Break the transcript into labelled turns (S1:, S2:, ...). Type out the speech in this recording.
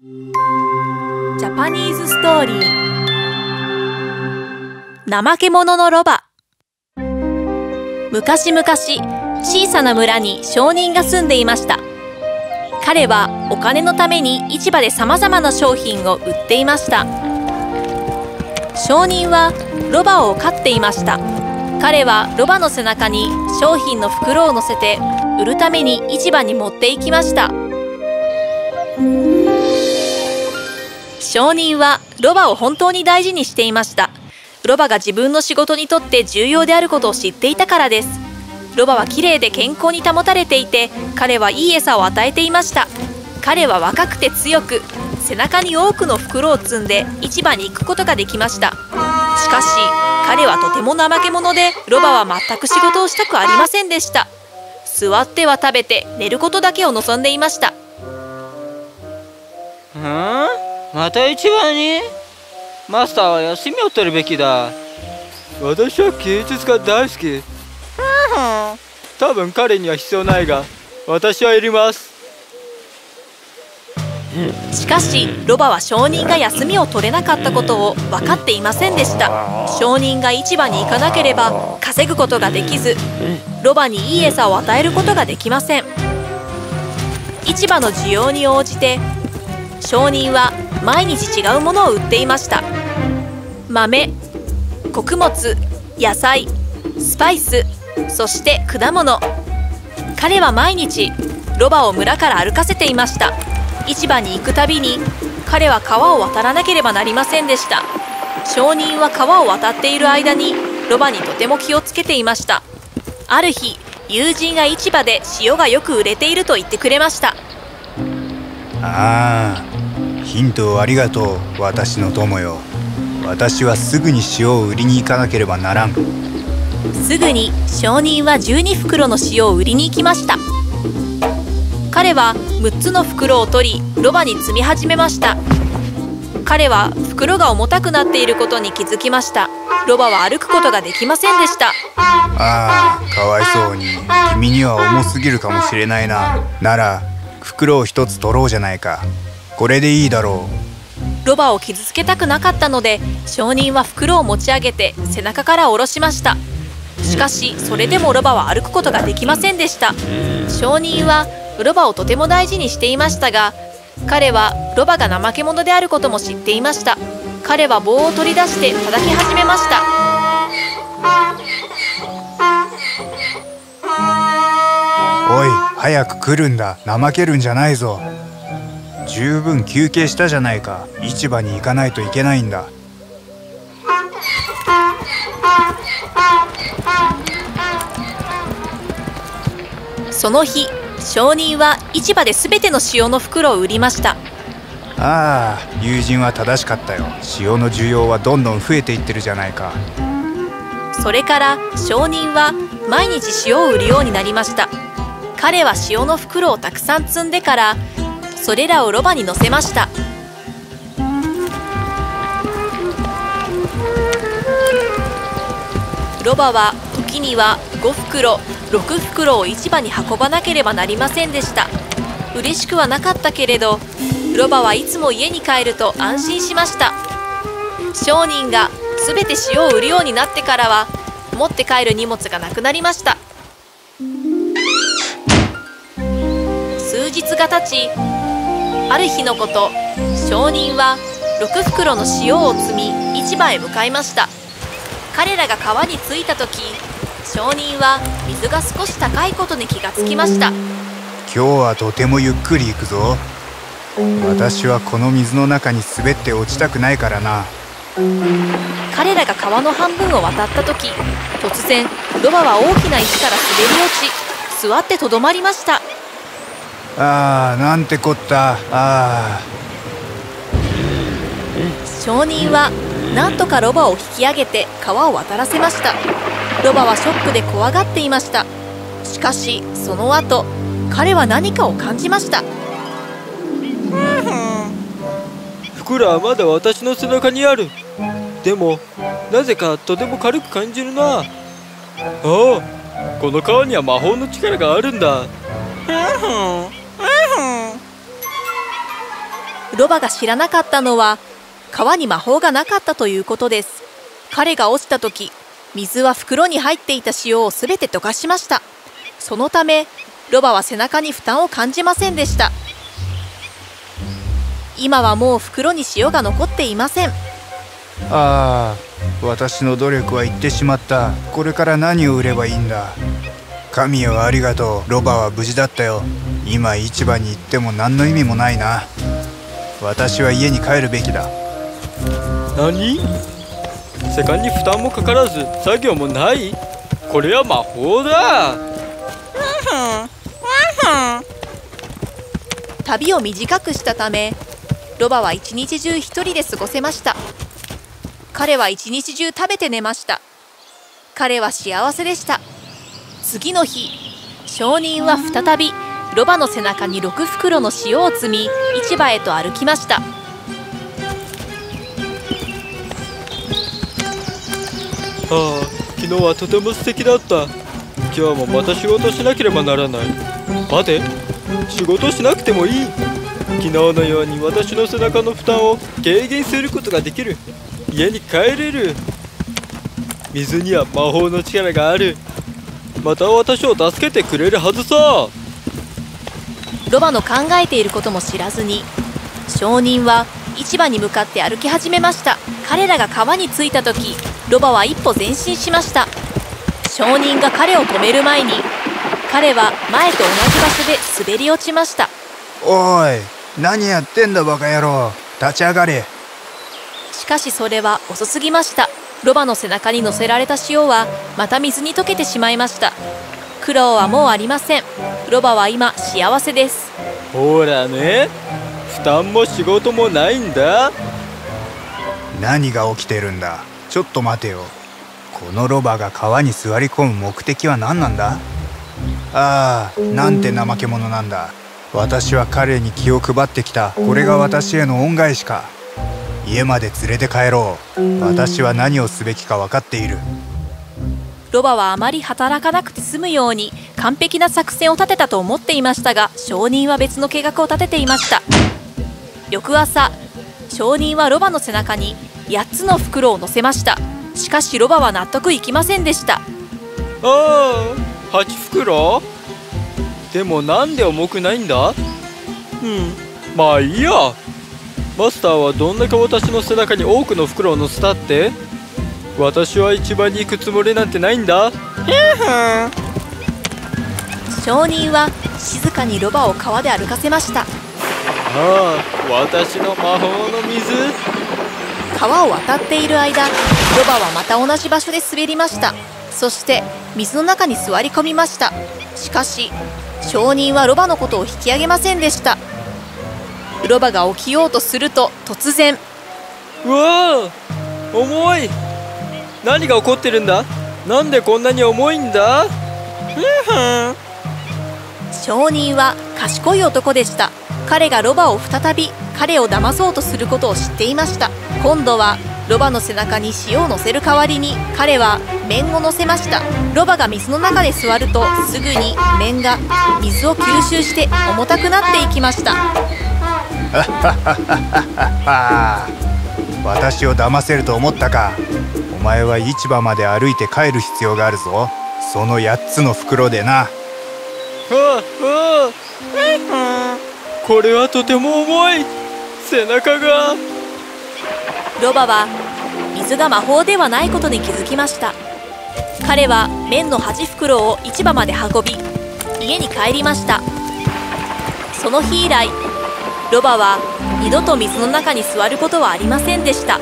S1: ジャパニーズストーリー怠け者のロバ。昔々小さな村に商人が住んでいました。彼はお金のために市場で様々な商品を売っていました。商人はロバを飼っていました。彼はロバの背中に商品の袋を乗せて売るために市場に持って行きました。証人はロバを本当に大事にしていました。ロバが自分の仕事にとって重要であることを知っていたからです。ロバは綺麗で健康に保たれていて彼はいい餌を与えていました。彼は若くて強く背中に多くの袋を積んで市場に行くことができました。しかし彼はとても怠け者でロバは全く仕事をしたくありませんでした。座っては食べて寝ることだけを望んでいました。
S2: ん？また市場に？マスターは休みを取るべきだ。
S3: 私は芸術が大好き。多分彼には必要ないが私はいります。
S1: しかしロバは証人が休みを取れなかったことを分かっていませんでした。証人が市場に行かなければ稼ぐことができずロバにいい餌を与えることができません。市場の需要に応じて証人は毎日違うものを売っていました。豆穀物野菜スパイスそして果物。彼は毎日ロバを村から歩かせていました。市場に行くたびに彼は川を渡らなければなりませんでした。証人は川を渡っている間にロバにとても気をつけていました。ある日友人が市場で塩がよく売れていると言ってくれました。
S4: ああヒントをありがとう私の友よ。私はすぐに塩を売りに行かなければならん。
S1: すぐに証人は12袋の塩を売りに行きました。彼は6つの袋を取りロバに積み始めました。彼は袋が重たくなっていることに気づきました。ロバは歩くことができませんでした。
S4: ああかわいそうに君には重すぎるかもしれないな。なら袋を一つ取ろうじゃないかこれでいいだろ
S1: う。ロバを傷つけたくなかったので証人は袋を持ち上げて背中から下ろしました。しかしそれでもロバは歩くことができませんでした。証人はロバをとても大事にしていましたが彼はロバが怠け者であることも知っていました。彼は棒を取り出して叩き始めました。
S4: おい早く来るんだ。怠けるんじゃないぞ十分休憩したじゃないか。市場に行かないといけないんだ。
S1: その日証人は市場で全ての塩の袋を売りました。
S4: ああ友人は正しかったよ。塩の需要はどんどん増えていってるじゃないか。
S1: それから証人は毎日塩を売るようになりました。彼は塩の袋をたくさん積んでからそれらをロバに乗せました。ロバは時には5袋6袋を市場に運ばなければなりませんでした。嬉しくはなかったけれどロバはいつも家に帰ると安心しました。商人が全て塩を売るようになってからは持って帰る荷物がなくなりました。数日が経ちある日のこと証人は6袋の塩を積み市場へ向かいました。彼らが川に着いた時証人は水が少し高いことに気がつきました。
S4: 今日はとてもゆっくり行くぞ。私はこの水の中に滑って落ちたくないからな。
S1: 彼らが川の半分を渡った時突然ロバは大きな石から滑り落ち座ってとどまりました
S4: ああなんてこった。ああ
S1: 証人はなんとかロバを引き上げて川を渡らせました。ロバはショックで怖がっていました。しかしその後彼は何かを感じました。
S3: 袋はまだ私の背中にある。でもなぜかとても軽く感じるな。ああこの川には魔法の力があるんだ
S1: ロバが知らなかったのは川に魔法がなかったということです。彼が落ちた時水は袋に入っていた塩をすべて溶かしました。そのためロバは背中に負担を感じませんでした。今はもう袋に塩が残っていません。
S4: ああ私の努力は言ってしまった。これから何を売ればいいんだ。神よありがとう。ロバは無事だったよ。今市場に行っても何の意味もないな。私は家に帰るべきだ。
S3: 何？世界に負担もかからず作業もない？これは魔法だ。
S1: 旅を短くしたためロバは一日中一人で過ごせました。彼は一日中食べて寝ました。彼は幸せでした。次の日証人は再びロバの背中に6袋の塩を積み市場へと歩きました。
S3: ああ昨日はとても素敵だった。今日もまた仕事しなければならない。待て仕事しなくてもいい。昨日のように私の背中の負担を軽減することができる。家に帰れる。水には魔法の力がある。また私を助けてくれるはずさ。
S1: ロバの考えていることも知らずに証人は市場に向かって歩き始めました。彼らが川に着いた時ロバは一歩前進しました。証人が彼を止める前に彼は前と同じ場所で滑り落ちました。
S4: おい何やってんだバカ野郎。立ち上がれ。
S1: しかしそれは遅すぎました。ロバの背中に乗せられた塩はまた水に溶けてしまいました苦労はもうありません。ロバは今幸せです。
S3: ほらね。負担も仕事もないんだ。
S4: 何が起きてるんだ。ちょっと待てよ。このロバが川に座り込む目的は何なんだ？ああなんて怠け者なんだ。私は彼に気を配ってきた。これが私への恩返しか。家まで連れて帰ろう。私は何をすべきか分かっている
S1: ロバはあまり働かなくて済むように完璧な作戦を立てたと思っていましたが証人は別の計画を立てていました。翌朝証人はロバの背中に8つの袋を乗せました。しかしロバは納得いきませんでした。
S3: ああ8袋？でもなんで重くないんだ？うん。まあいいや。マスターはどんだけ私の背中に多くの袋を乗せたって？私は市場に行くつもりなんてないんだ。
S1: 証人は静かにロバを川で歩かせました。
S3: ああ私の魔法の水。
S1: 川を渡っている間ロバはまた同じ場所で滑りました。そして水の中に座り込みました。しかし証人はロバのことを引き上げませんでした。ロバが起きようとすると突然。
S3: うわあ重い何が起こってるんだ？なんでこんなに重いんだ？
S1: 証人は賢い男でした。彼がロバを再び彼を騙そうとすることを知っていました。今度はロバの背中に塩を乗せる代わりに彼は面を乗せました。ロバが水の中で座るとすぐに面が水を吸収して重たくなっていきました。
S4: 私を騙せると思ったか。お前は市場まで歩いて帰る必要があるぞ。その8つの袋でな。
S3: これはとても重い背中が
S1: ロバは水が魔法ではないことに気づきました彼は麺の8袋を市場まで運び家に帰りましたその日以来ロバは二度と水の中に座ることはありませんでした